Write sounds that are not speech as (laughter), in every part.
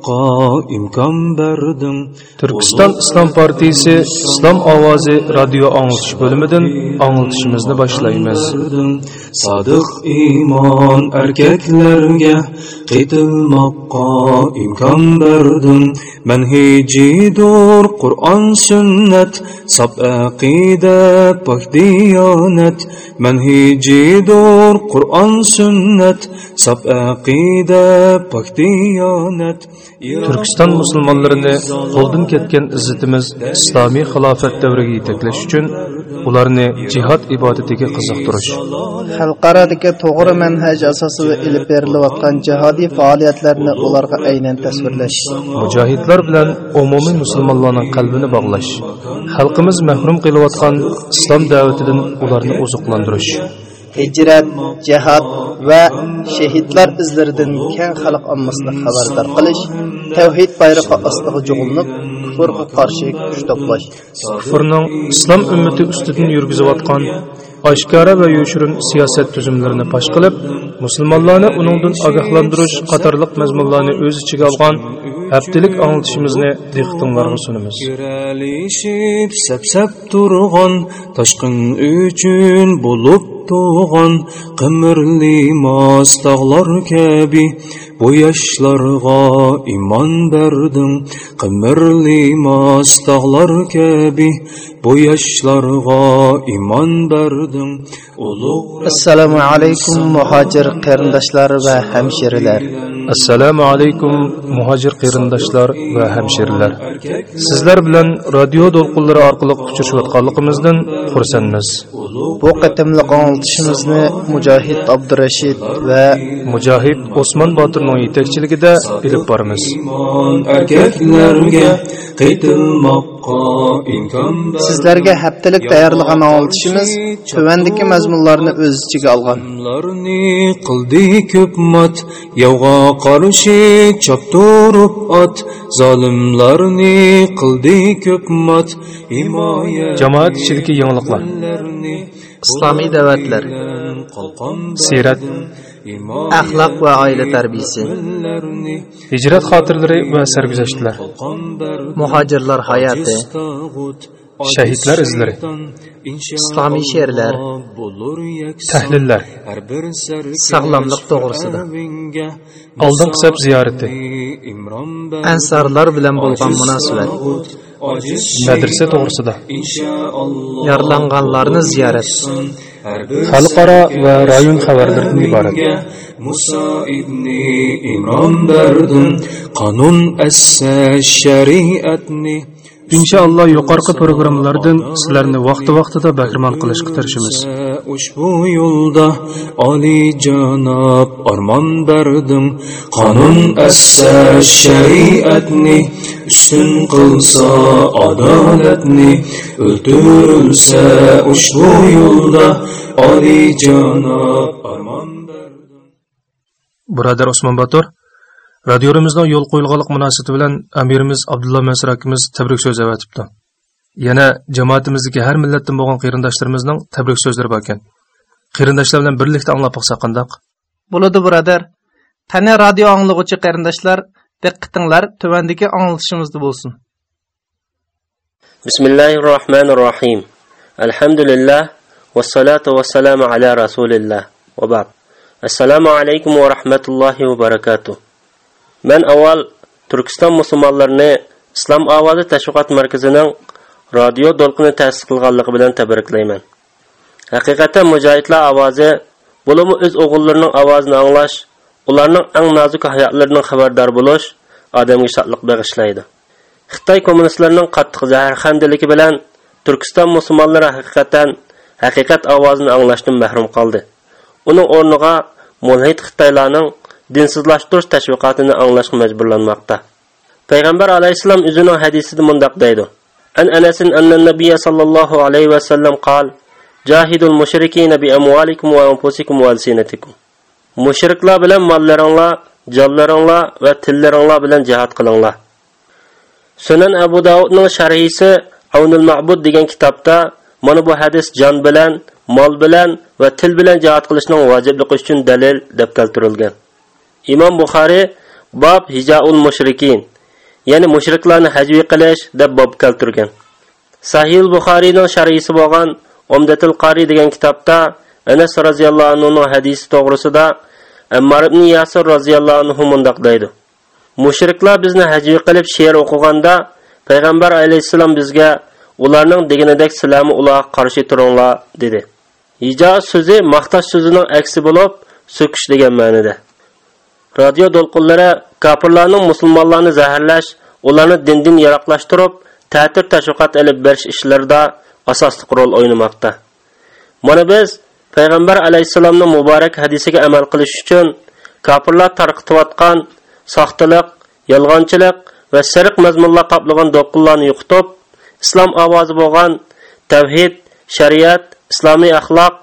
qaytilmoqqa imkon berding Türkistan İslam Partisi İslam Ovozi radio anglitish bo'limidan anglitishimizni boshlaymiz. sodiq iymon erkaklarga qaytilmoqqa imkon berding manhijidur qur'on sunnat sab aqida pok diyonat manhijidur qur'on sunnat sab aqida pok diyonat Türkistan musulmonlarini qo'ldan ketgan izzatimiz islomiy xilofat davriga yetaklash uchun ularni jihad ibodatiga qiziqtirish. Xalqaradagi to'g'ri manhaj asosida ilib berilayotgan jihodiy faoliyatlarni ularga aynan tasvirlash. Mujohidlar bilan umumiy musulmonlarning qalbini bog'lash xalqimiz mahrum qilayotgan islom da'vatidan ularni oziqlantirish hijrat jihad va shahidlar izlaridan keng xalq ommasini xabardor qilish tavhid bayrog'i ostiga jug'inib kufrga qarshi kuch to'plash. Kufrning islom ummati ustidan yurgizayotgan oshkora va yoshirin siyosat tuzumlarini fosh qilib musulmonlarni uningdan ogohlantirish qatorliq mazmunlarni o'z ichiga olgan haftalik anglitishimizni diqqatinglarga sunamiz. Sap-sap turg'on toshqin uchun bo'lib tug'on qimirli mos tog'lar kabi bu yoshlarga iymon berdim qimirli mos tog'lar kabi. Bu yoshlarga iymon berdim ulug' assalomu alaykum muhojir qarindoshlar va hamshiralar. Assalomu alaykum muhojir qarindoshlar va hamshiralar. Sizlar bilan radio to'lqinlari orqali uchrashayotganligimizdan xursandmiz. Bu qatimliq anglitishimizni mujohid abdurashid va mujohid osmon botirning yetakchiligida ilib boramiz. Iymon erkaklarga qaytilmoqqa imkon ber sizlarga haftalik tayyorlagan anglitishimiz tuvandagi mazmunlarni o'z ichiga olgan. Qildi ko'p mat yovg'a qarshi choptirib ot. Zolimlarni qildi ko'p mat himoya jamoat ichidagi yangiliklar islomiy da'vatlar. siyrat axloq va oila tarbiyasi hijrat xotiralari va sarguzashtlar. Muhojirlar hayoti. Shahidlar izlari. islomiy she'rlar tahlillar. Sog'lomlik to'g'risida oldin hisob ziyorati ansarlar bilan bo'lgan munosabat madrasa to'g'risida yaralanganlarni ziyorat xalqaro va rayon xabarlaridan iborat. Musa ibn Imron berdim qonun assa shariatni inshaalloh yuqorqi programmalardan sizlarni vaqti vaqtida bahramand qilishga tirishamiz ushbu yo'lda oliy janob armon berdim. Qonun assa shariatni ustun qilsa adolatni o'ldirilsa ushbu yo'lda oliy janob armon berdim. Birodar usmon botur radiorimizning yo'l qo'yilganlik munosabati bilan amirimiz abdulla mansur akamiz tabrik so'zi avatibdi yana jamoatimizdagi har millatdan bo'lgan qarindoshlarimizning tabrik so'zlari bor ekan. Qarindoshlar bilan birlikda anglab boqsak qandaq bo'ladi birodar. Tana radio anglag'uchi qarindoshlar diqqatinglar tuvandagi anglatishimizda bo'lsin. Bismillahi rohmanir rohim alhamdulillah vassalatu vassalamu ala rasulillah. Va ba'd. Assalomu alaykum va rahmatullohi va barakatuh. man avval turkiston musulmonlarini islom ovozi tashviqot markazining radio to'lqini ta'sis qilganligi bilan tabriklayman. Haqiqatan mujohidlar ovozi bo'limi o'z o'g'illarining ovozini anglash ularning eng nozik hayotlarining xabardor bo'lish odamga shodlik bag'ishlaydi. Xitoy kommunistlarining qattiq zaharxandiligi bilan turkiston musulmonlari haqiqatan haqiqat ovozini anglashdan mahrum qoldi uning o'rniga mulhid xitoylarning dinsizlashtirish tashviqotini anglashga majburlanmoqda. Payg'ambar alayhissalom o'zining hadisida mundoq deydi: An Anasin anna nabiya sallallohu alayhi vasallam sallam Jahidul mushrikina bi amwalikum va anfusikum va alsinatikum. Mushriklar bilan mollaringlar, jonlaringlar va tillaringlar bilan jihad qilinglar. Sunan Abu Davudning sharhisi Avnul Ma'bud degan kitobda mana bu hadis jon bilan, mol bilan va til bilan jihad qilishning vojibligi uchun dalil deb keltirilgan. Imom Buxoriy bab hijaul mushrikin, ya'ni mushriklarni hajviy qilish deb bob keltirgan. Sahih Buxoriyning sharhisi bo'lgan Umdatul Qari degan kitobda Anas roziyallohu anhu hadisi to'g'risida Ammar ibn Yasir roziyallohu anhu mundoq deydi. Mushriklar bizni hajviy qilib she'r o'qiganda payg'ambar alayhissalom bizga ularning deganidek sizlarni ularga qarshi turinglar dedi. hijo so'zi maqtash so'zining aksi bo'lib, so'kish degan ma'nida Radio to'lqinlari kofirlarning musulmonlarni zaharlash, ularni dindan yiroqlashtirib, ta'tir tashviqot ilib berish ishlarida asosli rol o'ynamoqda. Mana biz payg'ambar alayhissalomning muborak hadisiga amal qilish uchun kofirlar tarqitayotgan soxtalik, yolg'onchilik va siriq mazmunlar qoplagan do'qinlarni yo'qitib, islom ovozi bo'lgan tavhid, shariat, islomiy axloq,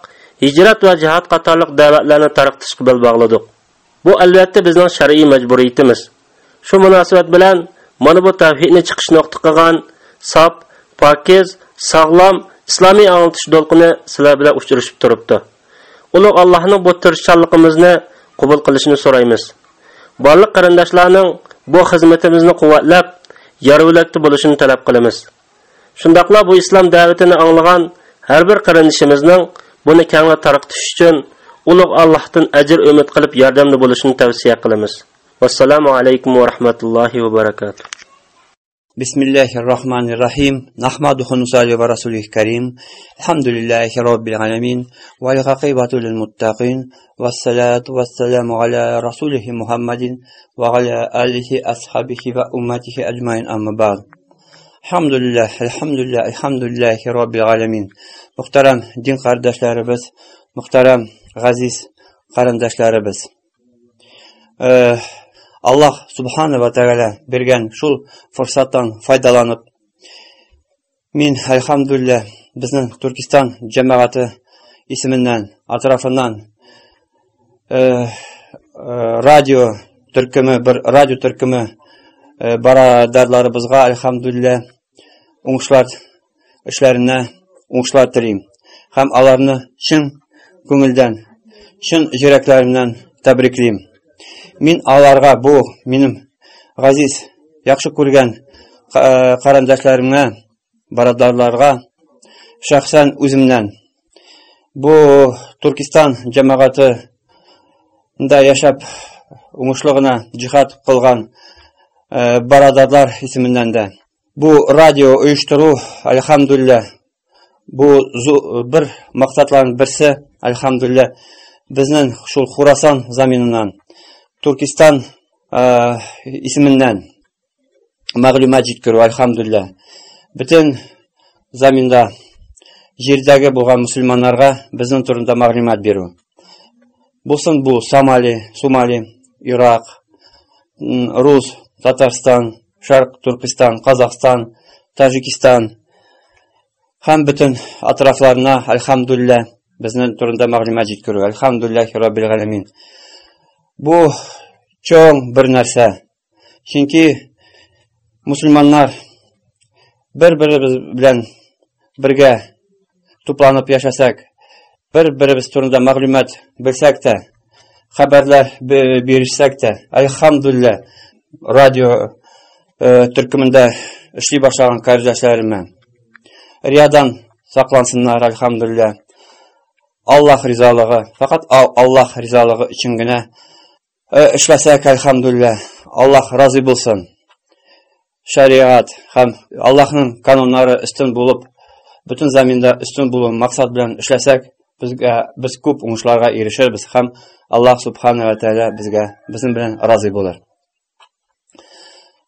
hijrat va jihod qatorliq da'vatlarni tarqitishga bel bog'ladik. Bu albatta bizning shar'iy majburiyatimiz. Shu munosabat bilan mana bu tavhidni chiqish nuqta qilgan sop, pokiz, sog'lom islomiy anglitish do'lqini sizlar bilan uchrashib turibdi. Ulug' Allohning bu tirishchanligimizni qabul qilishini so'raymiz. Barliq qarindoshlarning bu xizmatimizni quvvatlab, yarvulakda bo'lishini talab qilamiz. Shundaqla bu islom da'vatini anglagan har bir qarindishimizning buni kengla tarqitish uchun ulug' Allohdan ajr umid qilib yordamda bo'lishini tavsiya qilamiz. Vassalomu alaykum va rahmatullohi va barakatuh. بسم الله الرحمن الرحيم نحمده ونصلي على رسوله الكريم الحمد لله رب العالمين والعاقبة للمتقين والصلاة والسلام على رسوله محمد وعلى آله أصحابه وأمته أجمعين أما بعد الحمد لله الحمد لله الحمد لله رب العالمين محترم دين قرداشlarimiz محترم ғазиз қарындашларыбыз аллах субханала тағала берген шул фұрсаттан файдаланып мен әлхамдулилля біздің түркістан жамағаты исімінен атрафынан радио түркімі бір радио түркімі барадарларыбызға әлхамдулилля уңышлар эшләренә оңшылар тілеймін һәм аларны шын көңілден шын жүрәкләремнән тәбриклеймін мен аларға бұл менің ғазиз жақсы көрген э, карандашларымга, барадарларға, шәхсән өзімнен бұл түркістан жамағатында да яшәп уңышлы қылған җихад э, барадарлар исеменнән де. Бұл радио оештыру, әлхамдулилла, бұл бір мақсатларның бірсі әлхамдулилла, біздің шул хурасан заминынан туркистан э, исеменнән мәгълүмат жеткерү альхамдулилля бүтін заминда жердегі болған мөселманнарга біздің турында мәгълүмат беру болсын бұл самали сумали Ирақ, рус татарстан шарқ туркистан қазақстан тәжікстан һәм бүтін атрафларына альхамдулилля alhamdulillah bizning turida ma'lumot yetkazib alhamdulillah robbil alamin bu cho'ng bir narsa chunki musulmonlar bir birimiz bilan birga to'planib yashasak bir birimiz turida ma'lumot bilsakda xabarlar berishsakda alhamdulillah radio e, turkumida ishlay boshlagan qarindoshlarim riyodan saqlansinlar alhamdulillah аллах ризалығы фақат аллах ризалығы үшін ғана ішпесек э, әлхамдулиллә аллах разы болсын шариғат һәм аллахның канонлары үстін болып бүтін заминда үстін болу мақсат белән ішлесек бізгә біз көп уңышларға ерешербіз һәм аллах субханала тағала бізгә біздің белән разы болар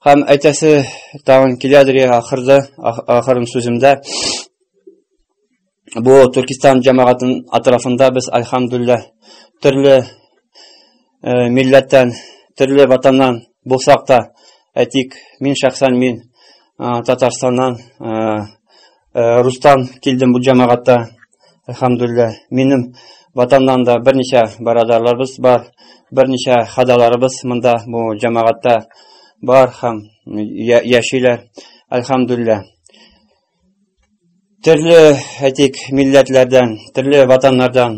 һәм әйтәсе тағын келеді ақырды ақырын сөзімді бұл түркістан жамағатының атырафында біз альхамдулилля түрлі ә, милләттен түрлі ватаннан болсақ та әйтейік мен шақсан мен татарстаннан ә, ә, рустан келдім бұл жамағатта альхамдулилля менің ватаннан да бірнеше біз бар бірнеше хадаларымыз мында бұл жамағатта бар хам, яшиләр әлхамдулилля түрлі әйтек милләтләрдән түрлі ватаннардан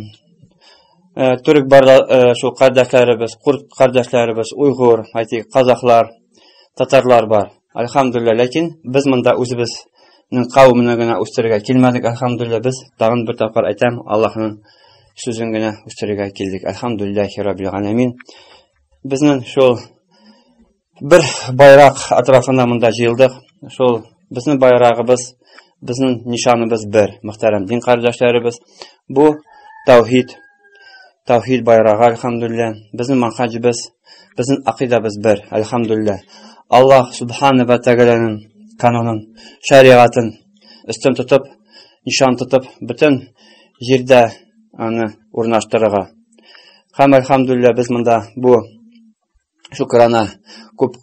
ә, түрік барда ә, э, шул кардәшләребез курд кардәшләребез уйгур әйтек татарлар бар. Альхамдулилля ләкин біз монда өзібіздің кавемне генә үстерергә келмедік альхамдулилля біз тагын бір тапкыр айтам аллаһның сүзен генә үстерергә килдек. Альхамдулиллахи раббил аламин. Безнең шул бер байрак атрафына монда җыелдык. Шул безнең bizning nishonimiz bir muhtaram din qarindoshlarimiz bu tavhid tavhid bayrog'i alhamdulillah bizning manhajimiz bizning aqidamiz bir alhamdulillah alloh subhanahu va taoloning qanonin shariatin ustun tutib nishon tutib butun yerda uni o'rnashtirg'a ham alhamdulillah biz bunda bu shukrona ko'p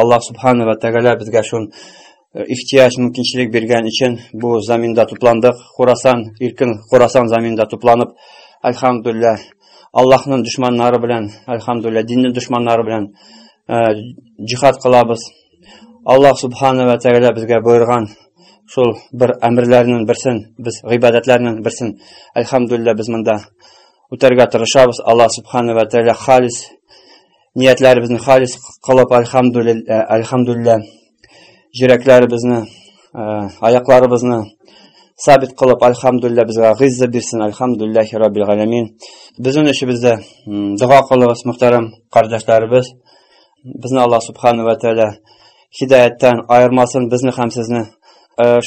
alloh subhanahu va taolo bizga ihtiyaçını мүмкіншілік берген үшін bu zaminde тупландық Khorasan, еркін Khorasan zaminde тупланып elhamdülillah Allah'ın düşmanları bilen, elhamdülillah dinin düşmanları bilen e, cihat kılabız. Allah subhanahu ve teala bizge buyurgan şol bir emirlerinin бірсін, biz ibadetlerinin birsin. Elhamdülillah biz mında utarga tırışabız. Allah subhanahu халис teala халис niyetlerimizni halis kılıp жүрәкләребезне аякларыбызны сабит қылып альхамдулилля бізге гизза берсін альхамдулиллахи роббил аламин біздің ишибизде дұға кылыгыз мөхтәрәм кардәшләребез безне алла субхана ва тәала хидаяттан айырмасын безне һәм сезне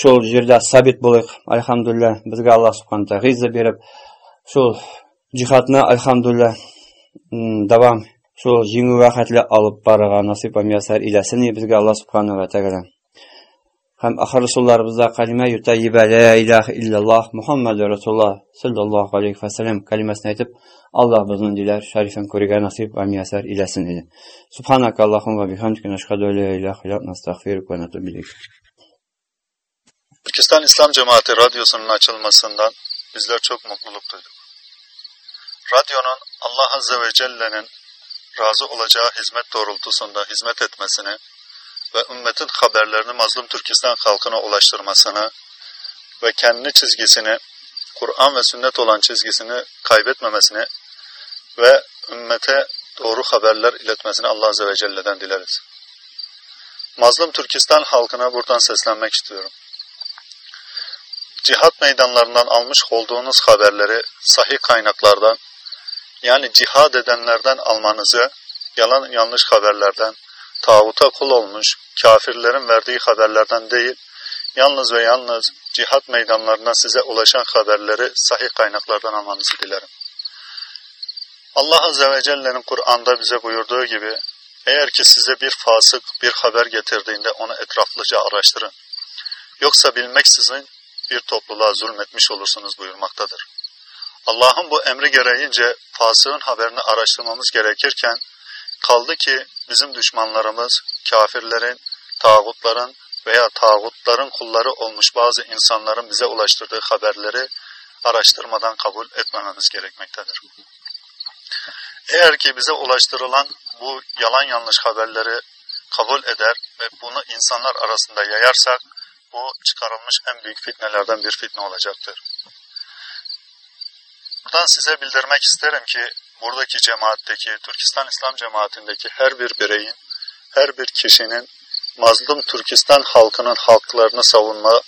шул җирдә сабит болайық альхамдулилля бізге алла субхана тағала гизза беріп шул джихадны альхамдулилля давам шул җиңү вәхәтле алып барырга насыйп һәм ясар иләсен алла субхана тағала həm axır rəsullarımızda kəlimə-yə təyyibə la ilaha illallah Muhammedur Rasulullah sallallahu alayhi və sallam kəlməsini aytıb Allah bizdən dilər şərifən qoruyğa nəsib və müyəssər eləsin dedi. Subhanak Allahumma bihamdika nəşhədu la ilaha illə ent nəstəğfiruke və nətub ileyk. Pakistan İslam Cemaati Radyosu'nun açılmasından bizler çok mutluluk duyduk. Radyonun Allah Azze ve Celle'nin razı olacağı hizmet doğrultusunda hizmet etmesini ve ümmetin haberlerini mazlum Türkistan halkına ulaştırmasını ve kendi çizgisini, Kur'an ve sünnet olan çizgisini kaybetmemesini ve ümmete doğru haberler iletmesini Allah Azze ve Celle'den dileriz. Mazlum Türkistan halkına buradan seslenmek istiyorum. Cihat meydanlarından almış olduğunuz haberleri sahih kaynaklardan, yani cihad edenlerden almanızı, yalan yanlış haberlerden, tağuta kul olmuş, kafirlerin verdiği haberlerden değil, yalnız ve yalnız cihat meydanlarına size ulaşan haberleri sahih kaynaklardan almanızı dilerim. Allah Azze ve Celle'nin Kur'an'da bize buyurduğu gibi, eğer ki size bir fasık bir haber getirdiğinde onu etraflıca araştırın. Yoksa bilmeksizin bir topluluğa zulmetmiş olursunuz buyurmaktadır. Allah'ın bu emri gereğince fasığın haberini araştırmamız gerekirken, kaldı ki bizim düşmanlarımız, kafirlerin, tağutların veya tağutların kulları olmuş bazı insanların bize ulaştırdığı haberleri araştırmadan kabul etmememiz gerekmektedir. Eğer ki bize ulaştırılan bu yalan yanlış haberleri kabul eder ve bunu insanlar arasında yayarsak, bu çıkarılmış en büyük fitnelerden bir fitne olacaktır. Buradan size bildirmek isterim ki buradaki cemaatteki, Türkistan İslam cemaatindeki her bir bireyin, her bir kişinin mazlum Türkistan halkının haklarını savunma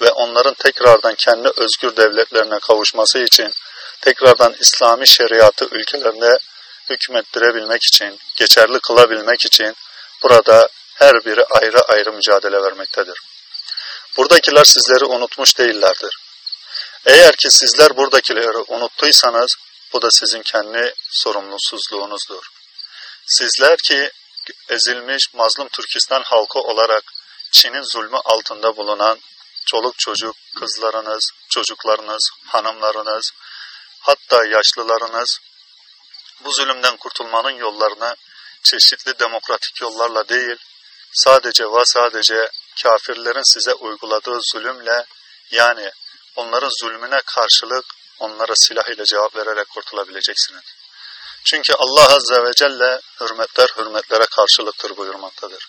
ve onların tekrardan kendi özgür devletlerine kavuşması için, tekrardan İslami şeriatı ülkelerinde hükmettirebilmek için, geçerli kılabilmek için burada her biri ayrı ayrı mücadele vermektedir. Buradakiler sizleri unutmuş değillerdir. Eğer ki sizler buradakileri unuttuysanız bu da sizin kendi sorumlusuzluğunuzdur. Sizler ki ezilmiş mazlum Türkistan halkı olarak Çin'in zulmü altında bulunan çoluk çocuk, kızlarınız, çocuklarınız, hanımlarınız, hatta yaşlılarınız bu zulümden kurtulmanın yollarını çeşitli demokratik yollarla değil, sadece ve sadece kafirlerin size uyguladığı zulümle yani onların zulmüne karşılık onlara silah ile cevap vererek kurtulabileceksiniz. Çünkü Allah Azze ve Celle hürmetler hürmetlere karşılıktır buyurmaktadır.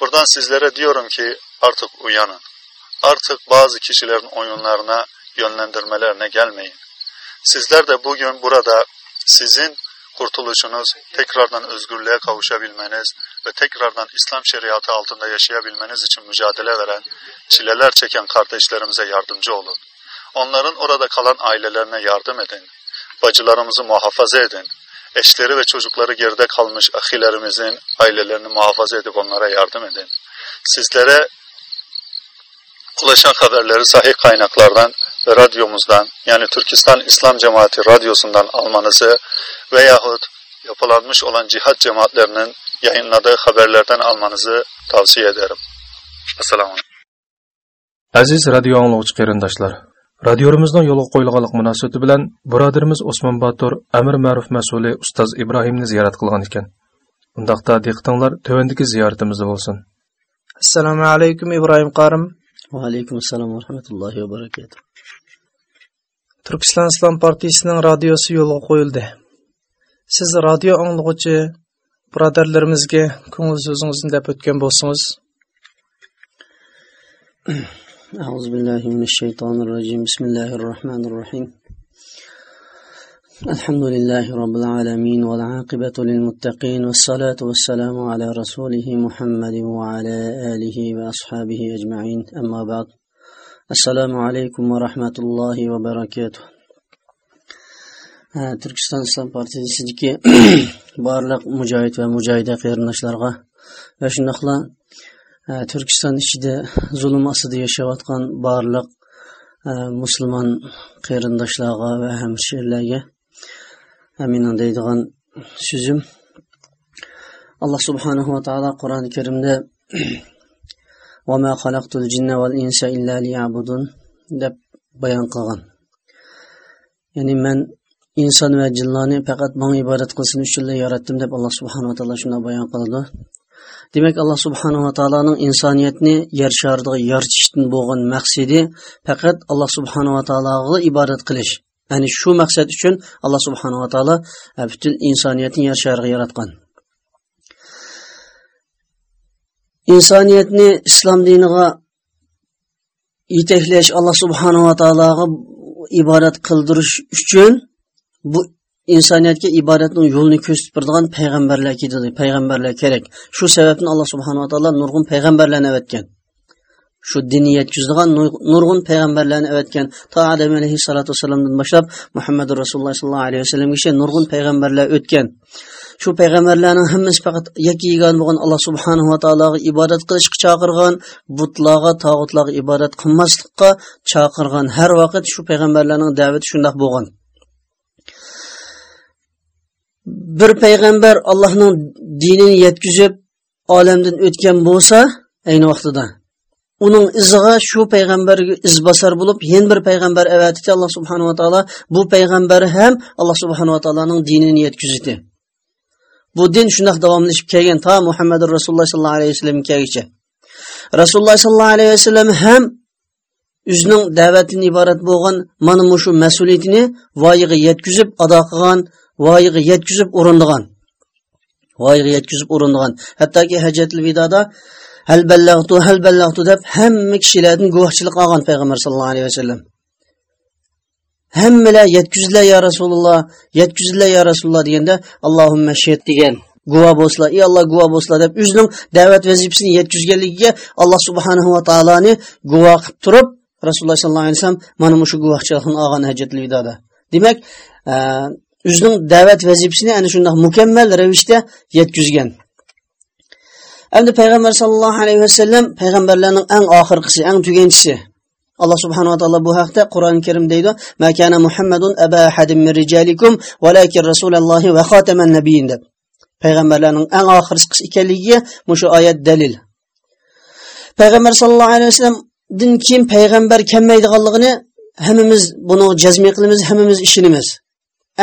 Buradan sizlere diyorum ki artık uyanın. artık bazı kişilerin oyunlarına, yönlendirmelerine gelmeyin. Sizler de bugün burada sizin kurtuluşunuz, tekrardan özgürlüğe kavuşabilmeniz ve tekrardan İslam şeriatı altında yaşayabilmeniz için mücadele veren, çileler çeken kardeşlerimize yardımcı olun. Onların orada kalan ailelerine yardım edin. Bacılarımızı muhafaza edin. Eşleri ve çocukları geride kalmış ahilerimizin ailelerini muhafaza edip onlara yardım edin. Sizlere ulaşan haberleri sahih kaynaklardan ve radyomuzdan yani Türkistan İslam Cemaati radyosundan almanızı veyahut yapılanmış olan cihat cemaatlerinin yayınladığı haberlerden almanızı tavsiye ederim. Assalamu. Aziz radio anglag'uchi qarindoshlar, radioimizning yo'lga qo'yilganlik munosabati bilan birodarimiz Osmon Batur Amir Ma'ruf mas'uli ustoz Ibrohimni ziyorat qilgan ekan. Undaqda diqqatinglar tövandagi ziyoratimizda bo'lsin. assalomu alaykum ibrohim qorim وعليكم السلام ورحمة الله وبركاته turkiston islom partiyasining radiosi yo'lga qo'yildi siz radio anglag'uchi birodarlarimizga ko'ngil so'zingizni deb o'tgan bo'lsangiz أعوذ بالله من الشيطان الرجيم بسم الله الرحمن الرحيم الحمد لله رب العالمين والعاقبة للمتقين والصلاة والسلام على رسوله محمد وعلى آله وأصحابه أجمعين أما بعد السلام عليكم ورحمة الله وبركاته Islom Partiyasidagi barliq mujohid va mujahida qarindoshlarga va shundoqla ha, Turkiston ichida zulm ostida yashayotgan barliq ha, musulmon qarindoshlarga va hamshirlarga mening deydigan so'zim alloh subhanava taolo qur'oni karimda deb bayon qilgan. Ya'ni men inson va jinlarni faqat manga ibodat qilsin uchun yaratdim deb alloh subhanava taolo shunday bayon qiladi. Demak alloh subhanava taoloning insoniyatni yer sharida yaratishdan bo'lgan maqsadi faqat alloh subhanava taologa ibodat qilish. Ya'ni shu maqsad uchun alloh subhanava taolo e, butun insoniyatni yer shariga yaratgan insoniyatni islom diniga yetaklash alloh subhanava taologa ibodat qildirish uchun bu insoniyatga ibodatning yo'lini ko'rsatib turadigan payg'ambarlar keladi payg'ambarlar kerak shu sababdan alloh subhanava taolo nurg'un payg'ambarlarni avatgan shu diniyat yetkazadigan nurg'un payg'ambarlarni avatgan to adam alayhissalotu vassalomdan boshlab muhammad rasululloh sollallohu alayhi vasallamgacha nurg'un payg'ambarlar o'tgan. Shu payg'ambarlarning hammasi faqat yakka yegan bo'lgan alloh subhanahu va taologa ibodat qilishga chaqirgan butlarga tog'utlarga ibodat qilmaslikqa chaqirgan. Har vaqt shu payg'ambarlarning da'vati shundoq bo'lgan. Bir payg'ambar allohning dinini yetkazib olamdan o'tgan bo'lsa ayni vaqtida uning iziga shu payg'ambarga izbosar bo'lib yana bir payg'ambar avatidi alloh subhanava taolo bu payg'ambar ham alloh subhanava taoloning dinini yetkazdi bu din shundoq davomlashib kelgan to muhammad rasululloh sollallohu alayhi vasallam rasululloh sollallohu alayhi vasallam ham o'zining da'vatidan iborat bo'lgan mana shu mas'uliyatini voyaga yetkazib ado qilgan voyaga yetkazib o'rindigan voyaga yetkazib o'rindigan hattoki hajatil vidoda hal ballag'tu hal ballag'tu deb hamma kishilardan guvohchilik olgan payg'ambar sallallohu alayhi vasallam. Hammalar yetkazdilar ya rasululloh yetkazdilar ya rasululloh deganda allohimma shed degan guvo bo'lsinlar ey alloh guvo bo'lsinlar deb o'zining da'vat vazifasini yetkazganligiga alloh subhanahu va taoloni guvoh qilib turib rasululloh sollallohu alayhi vasallam mana shu guvohchilikni olgan hajatul vidoda demak o'zining da'vat vazifasini ana shundoq mukammal ravishda yetkazgan endi payg'ambar sallallohu alayhi vasallam payg'ambarlarning eng oxirgisi eng tuganchisi. Alloh subhanava taolo bu haqda qur'oni karim deydi makana muhammadun aba ahadin min rijalikum valakin rasulallohi va xotaman nabiyin deb. Payg'ambarlarning eng oxirgisi ekanligiga shu oyat dalil. Payg'ambar sallallohu alayhi vasallamdan keyin payg'ambar kelmaydiganligini hammamiz buni jazmiy qilamiz hammamiz ishonamiz.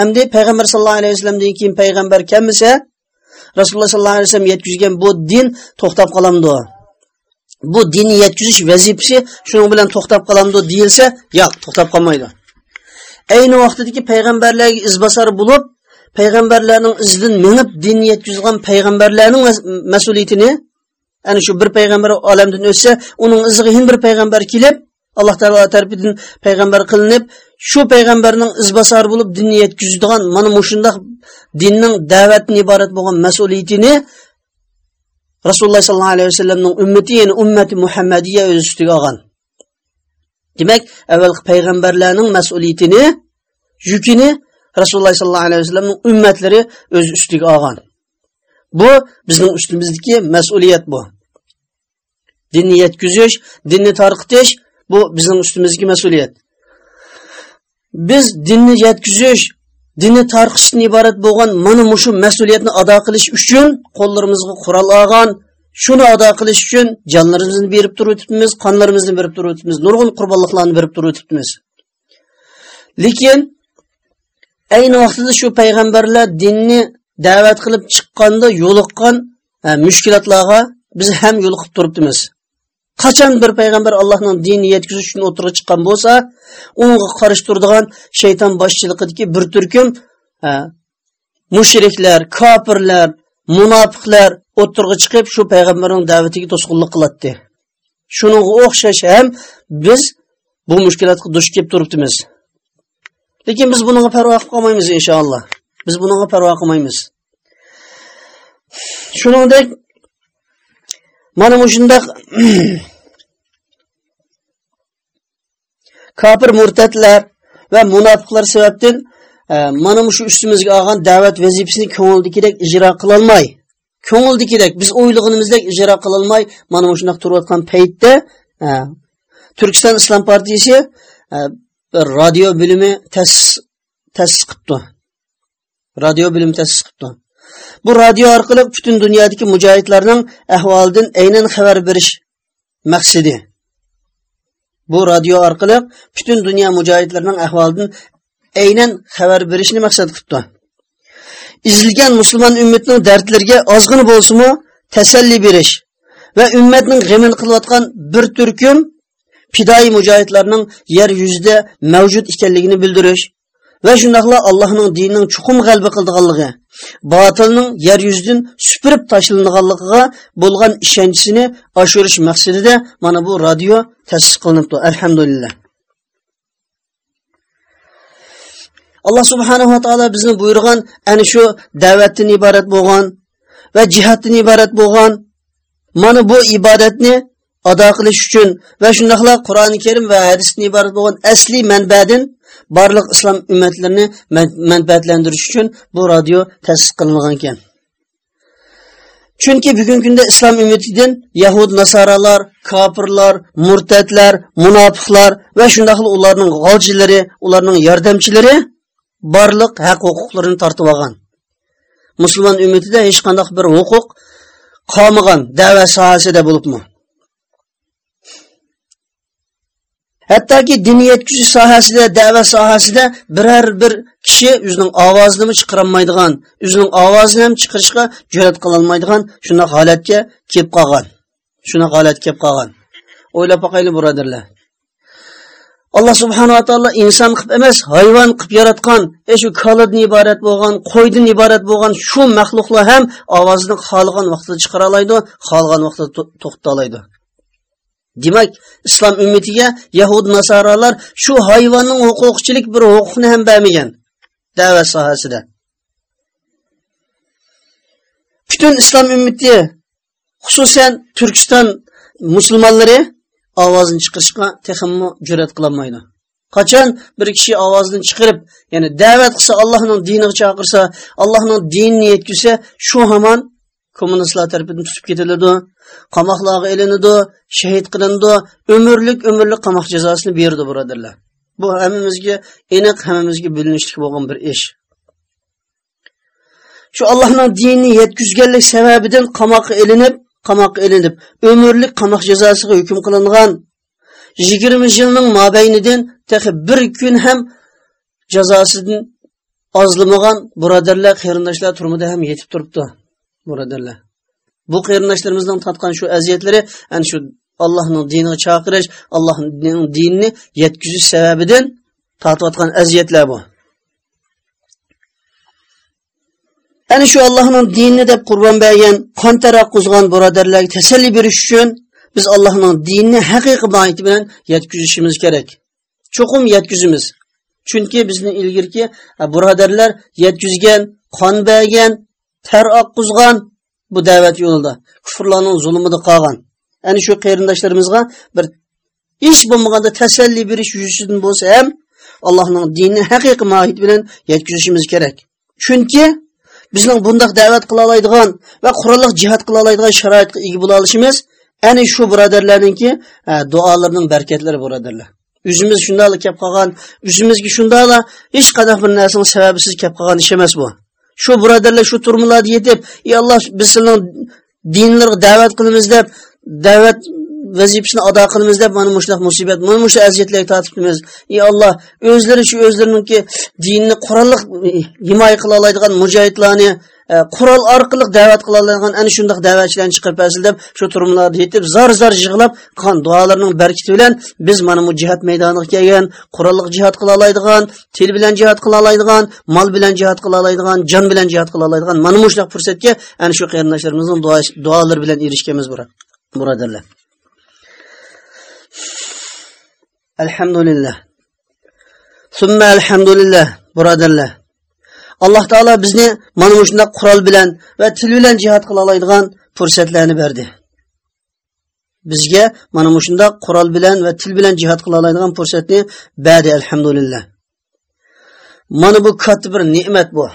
Endi payg'ambar sallallohu alayhi vasallamdan keyin payg'ambar kelmasa rasululloh sollallohu alayhi vasallam yetkazgan bu din to'xtab qolamdi. Bu dinni yetkazish vazifasi shuning bilan to'xtab qolamdi deyilsa yo'q to'xtab qolmaydi. Ayni vaqtdagi payg'ambarlarga izbosar bo'lib payg'ambarlarning izidan minib dinni yetkazgan payg'ambarlarning mas'uliyatini ana shu bir payg'ambar olamdan o'tsa uning iziga hin bir payg'ambar kelib alloh taolo tarafidan payg'ambar qilinib shu payg'ambarning izbosari bo'lib dinni yetkazadigan mana mushundoq dinning da'vatdan iborat bo'lgan mas'uliyatini rasululloh sollallohu alayhi vasallamning ummati ya'ni ummati muhammadiya o'z ustiga olgan demak avvalgi payg'ambarlarning mas'uliyatini yukini rasululloh sollallohu alayhi vasallamning ummatlari o'z ustiga olgan bu bizning ustimizdagi mas'uliyat bu. Dinni yetkazish dinni tarqitish bu bizning ustimizga mas'uliyat biz dinni yetkizish dinni tarqishdan iborat bo'lgan mana mushu mas'uliyatni ado qilish uchun qo'llarimizga qurol olgan shuni ado qilish uchun jonlarimizni berib turibmiz qonlarimizni berib turibmiz nurg'un qurbonliqlarni berib turibmiz. Lekin ayni vaqtida shu payg'ambarlar dinni da'vat qilib chiqqanda yo'liqqan e, mushkulotlarga biz ham yo'liqib turibmiz qachon bir payg'ambar allohning dinini yetkazish uchun o'tirib chiqqan bo'lsa unga qarshi turadigan shayton boshchiligidagi bir turkum mushriklar kofirlar munofiqlar o'tirg'i chiqib shu payg'ambarning da'vatiga to'sqinlik qiladi shunga o'xshash ham biz bu mushkulotga duch kelib turibmiz lekin biz bunga parvo qilib qolmaymiz inshaalloh. Biz bunga parvo qilmaymiz. Shuningdek mana shundoq (clears throat) kofir murtadlar va munofiqlar sababdan e, mana shu ustimizga olgan da'vat vazifasini ko'ngildagidek ijro qilolmay ko'ngildagidek biz o'ylaganimizdek ijro qilolmay mana shundoq turayotgan paytda e, turkiston islom partiyasi e, radio bilimi ta'sis ta'sis qilibdi. Radio bo'limi ta'sis qilibdi. Bu radio orqali butun dunyodagi mujohidlarning ahvolidan aynan xabar berish maqsadi. Bu radio orqali butun dunyo mujohidlarining ahvolidan aynan xabar berishni maqsad qilibdi. Izilgan musulmon ummatining dardlariga ozg'ini bo'lsimi tasalli berish va ummatning g'imin qilayotgan bir turkum fidoyi mujohidlarning yer yuzida mavjud ekanligini bildirish va shundoqla allohning dinining chuqum g'alba qildiganligi botilning yer yuzidan supurib tashlanganligiga bo'lgan ishonchisini oshirish maqsadida mana bu radio ta'sis qilinibdi alhamdulillah alloh subhanahu va taolo bizni buyurgan ana shu da'vatdan iborat bo'lgan va jihatdan iborat bo'lgan mana bu ibodatni ado qilish uchun va shundoqla qur'oni karim va hadisdan iborat bo'lgan asli manbadan barliq islom ummatlarini manfaatlantirish uchun bu radio ta'sis qilingan ekan. Chunki bugungi kunda islom ummatidan yahud nasoralar kofirlar murtadlar munofiqlar va shundoqla ularning g'olchilari ularning yordamchilari barliq haq huquqlarini tortib olgan. Musulmon ummatida hech qanday bir huquq qolmagan da'vat sohasida bo'libmi? Hattoki diniy yetkizish sohasida da'vat sohasida biror bir kishi o'zining ovozini chiqarolmaydigan o'zining ovozini ham chiqarishga jur'at qilolmaydigan shunaqa holatga kelib qolgan. Shunaqa holatga kelib qolgan. O'ylab boqaylik birodarlar. Alloh subhanava taolo inson qilib emas hayvon qilib yaratgan e shu kaladan iborat bo'lgan qo'ydan iborat bo'lgan shu maxluqlar ham ovozini xohlagan vaqtida chiqara oladi xohlagan vaqtda to'xtata oladi. Demak islom ummatiga yahud nasoralar shu hayvonning huquqchilik bir huquqni ham bermagan da'vat sohasida. Butun islom ummati xususan turkiston musulmonlari ovozini chiqarishga texmi jur'at qilolmaydi qachon bir kishi ovozini chiqarib ya'ni da'vat qilsa allohning diniga chaqirsa allohning dinini yetkazsa shu hamon kommunistlar tarafidan tutib ketiladi qamoqlarga ilinadi shahid qilindi umrlik umrlik qamoq jazosini berdi birodarlar. Bu hammamizga aniq hammamizga bilinishli bo'lgan bir ish. Shu allohning dinini yetkazganlik sababidan qamoqqa ilinib qamoqqa ilinib umrlik qamoq jazosiga hukm qilingan yigirma yilning mobaynidan bir kun ham jazosidan ozlamagan birodarlar qarindoshlar turmida ham yetib turibdi. Birodarlar bu qarindoshlarimizning tatgan shu aziyatlari ana shu allohning diniga chaqirish allohning dinini yetkazish sababidan tortayotgan aziyatlar bu ana shu allohning dinini deb qurbon bergan qon taraqquzgan birodarlarga tasalli berish uchun biz allohning dinini haqiqiy mohiyati bilan yetkazishimiz kerak. Cho'qim yetkazimiz chunki bizni ilgirki birodarlar yetkazgan qon bergan ter oqqizgan bu da'vat yo'lida kufrlarning zulmida qolgan. Ana shu qarindoshlarimizga bir ish bo'lmaganda tasalli berish yuzasidan bo'lsa ham allohning dinini haqiqiy mohiyati bilan yetkazishimiz kerak. Chunki bizning bundoq da'vat qila oladigan va qurolliq jihad qila oladigan sharoitga ega bo'la olishimiz ana shu birodarlarninki duolarining barakatlari birodarlar o'zimiz shundoq kelib qolgan o'zimizga shundoqla hech qanaqa bir narsaning sababisiz kelib qolgan ish emas bu. Shu birodarlar shu turmularda yetib ey alloh biz sizning dinlarga da'vat qilamiz deb da'vat vazifasini ado qilamiz deb mana mushunaqa musibat mana shu aziyatlarga tortibmiz. Ey alloh o'zlari shu o'zlariniki dinni qurolliq himoya qila oladigan mujohidlarni Э, qurol orqali da'vat qiladigan ana shundoq da'vatchilarni chiqarib bersin deb shu turumlarda yetib zor zor yig'lab qon duolarining barkati bilan biz mana bu jihad maydoniga kelgan qurolliq jihad qila oladigan til bilan jihad qila oladigan mol bilan jihad qila oladigan jon bilan jihad qila oladigan mana shunaqa fursatga ana shu qarindoshlarimizni duolari bilan erishganmiz birodarlar alhamdulillah. Summa alhamdulillah birodarlar alloh taolo bizni mana shunday qurol bilan va til bilan jihod qila oladigan fursatlarni berdi bizga mana shunday qurol bilan va til bilan jihod qila oladigan fursatni berdi alhamdulillah mana bu katta bir ne'mat bu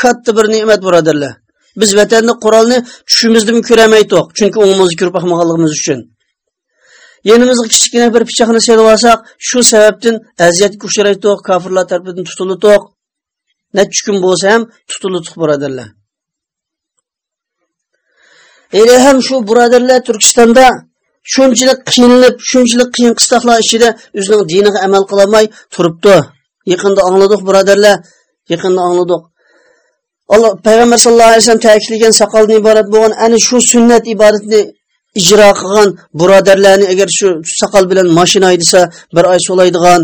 katta bir ne'mat birodarlar biz vatanni qurolni tushimizdan ko'ramaydiq chunki o'ngimizni ko'rib boqmaganligimiz uchun Yenimizga kichkina bir pichoqni selib olsak, shu sababdan aziyatga uchraydiq, kofirlar tarafidan tutildiq. Necha kun bo'lsa ham tutildiq birodarlar. Ele ham shu birodarlar Turkistonda shunchalik qiynalib, shunchalik qiyin qistoqlar ichida o'zining diniga amal qila olmay turibdi. Yaqinda angladik birodarlar, yaqinda angladik. alloh payg'ambar sallallohu alayhi vasallam ta'kidlagan soqoldan iborat bo'lgan ana shu sunnat ibodatni ijro qilgan birodarlarni agar shu soqol bilan mashina haydasa bir oy so'laydigan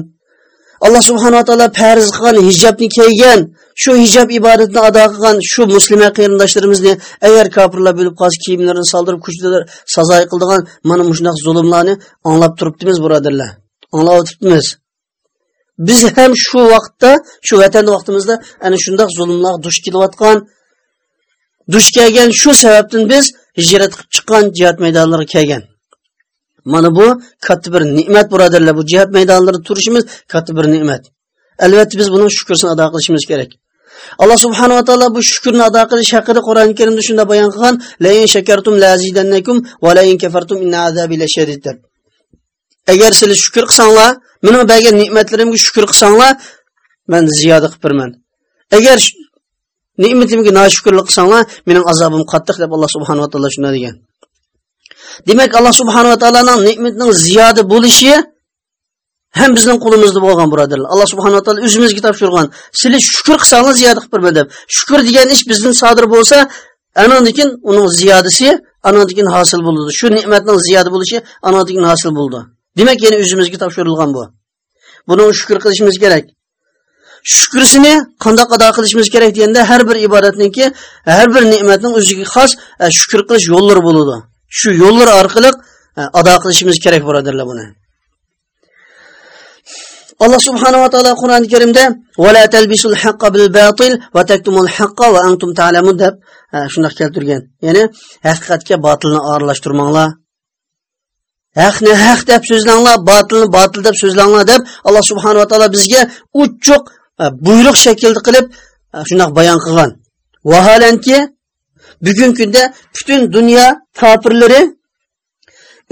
alloh subhanava taolo farz qilgan hijobni kiygan shu hijob ibodatini ado qilgan shu musulmon qarindoshlarimizni agar kofirlar bo'lib qolsa kiyimlarini soldirib kuchlilar sazoy qildigan mana shunaqa zulmlarni anglab turibdimiz birodarlar. Anglab o'tiribmiz biz ham shu vaqtda shu vatan vaqtimizda ana shundoq zulmlarga duch kelayotgan duch kelgan shu sababdan biz hijrat qilib chiqqan jihad maydonlariga kelgan. Mana bu katta bir ne'mat birodarlar bu jihad maydonlarida turishimiz katta bir ne'mat albatta biz buni shukrsini ado qilishimiz kerak alloh subhanava taolo bu shukrni ado qilish haqida qur'oni karimda shunda bayon qilgan lain shakartum lazidannakum va lain kafartum inna azabi lashadid agar sizlar shukr qilsanglar mening bergan ne'matlarimga shukr qilsanglar man ziyoda qilib birman. agar ne'matimga noshukrlik qilsanglar mening azobim qattiq deb alloh subhanava taolo shunday degan demak alloh subhanava taoloning ne'matining ziyoda bo'lishi ham bizning qo'limizda bo'lgan birodarlar. Alloh subhanava taolo o'zimizga topshirgan. Sizlar shukur qilsangiz ziyoda qilib berma deb shukur degan ish bizdan sodir bo'lsa anandan keyin uning ziyodasi anandan keyin hosil bo'ldi. Shu ne'matning ziyoda bo'lishi anandan keyin hosil bo'ldi. Demak yana o'zimizga topshirilgan bu. Buni shukur qilishimiz kerak. Shukrisini qandoq ado qilishimiz kerak deganda har bir ibodatniki har bir ne'matning o'ziga xos shukur shukr qilish yo'llari bo'ladi. Shu yo'llar orqali e, ado qilishimiz kerak birodarlar buni. Alloh subhanava taolo qur'oni karimda vala talbisul haqqa bil batil va taktumul haqqa va antum ta'lamun deb e, shundoq keltirgan ya'ni haqiqatga botilni aralashtirmanglar haqni haq deb so'zlanglar botilni botil deb so'zlanglar deb alloh subhanava taolo bizga uchuq e, buyruq shaklda qilib shundoq bayon qilgan. Vaholanki bugungi kunda butun dunyo kofirlari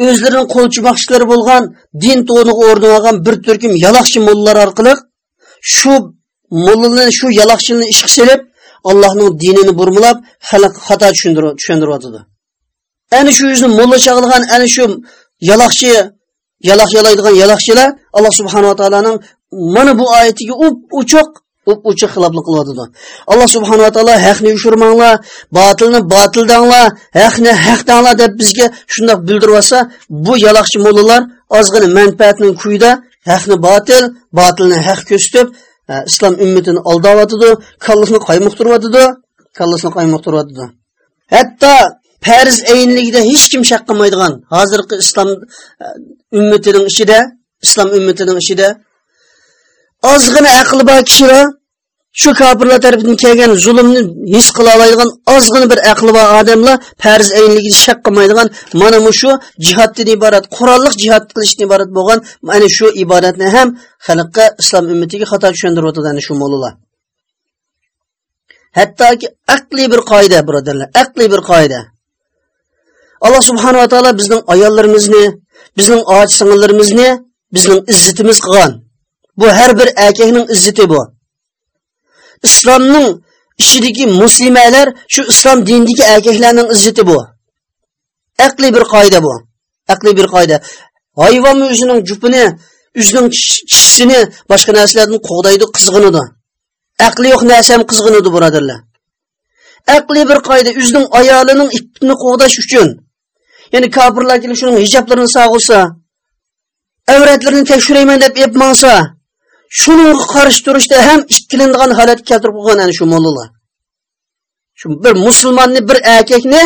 o'zlarining qo'lchimoqchilari bo'lgan din to'niga o'rnab olgan bir turkum yaloqchi mollalar orqali shu mollani shu yaloqchini ishga selib allohning dinini burmilab xalq xato tushuntiryotidi ana shu yuzni molla chaqilgan ana shu yaloqchi yaloq yalaydigan yaloqchilar alloh subhanava taoloning mana bu oyatiga up uchuq up uchuq xiloflik qilyotidi alloh subhanava taolo haqni ushirmanglar botilni botil danglar haqni haq danglar deb bizga shundoq olsa, bu yaloqchi mo'llalar ozgina manfaatning kuyida haqni botil botilni haq ko'rsatib e, islom ummatini aldayotidi kallikni qaymoqtiryotidi kallasini qaymoq turyapti hatto farz aynligida hech kim shak qilmaydigan hozirgi islom e, ummatining ichida islom ummatining ichida ozgina aqli bor kishilar shu kofirlar tarafidan kelgan zulmni his qila oladigan ozgina bir aqli bor odamlar farz aynligida shak qilmaydigan mana shu jihoddan iborat qurolliq jihod qilishdan iborat bo'lgan mana shu ibodatni ham xalqqa islom ummatiga xato tushuntiryotdi ana shu mo'lilar hattoki aqliy bir qoida birodarlar aqliy bir qoida. Alloh subhanava taolo bizning ayollarimizni bizning och singillarimizni bizning izzitimiz qilgan. Bu har bir erkakning izzati bu islomning ishidagi muslimeler shu islom dinidagi erkaklarning izzati bu aqliy bir qoida bu aqliy bir qoida. Hayvan o'zining jupini o'zining kishisini boshqa narsalardan qo'g'daydi qizg'inadi. Aqli yo'q narsa ham qizg'inadi birodarlar. Aqliy bir qoida yüzünün ayolining ipini qo'g'dash uchun. Ya'ni kofirlar kelib shuning hijoblarini sog'ilsa avratlarini tekshirayman deyip yapmansa, shuni shunga qarshi turishda ham ikkilanadigan holat keltirib qo'ygan ana shu mo'llalar shu bir musulmonni bir erkakni